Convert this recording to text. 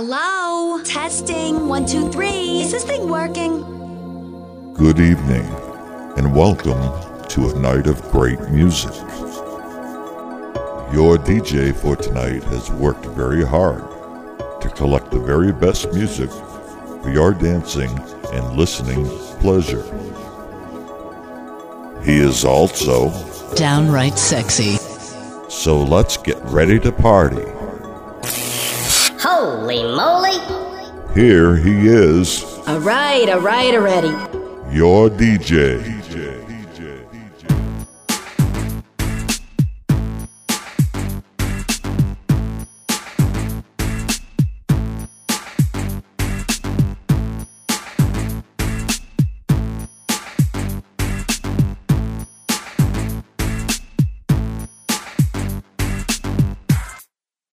Hello? Testing. One, two, three. Is this thing working? Good evening, and welcome to a night of great music. Your DJ for tonight has worked very hard to collect the very best music for your dancing and listening pleasure. He is also, downright sexy. so let's get ready to party. Holy moly! Here he is, All right, all right already. your DJ,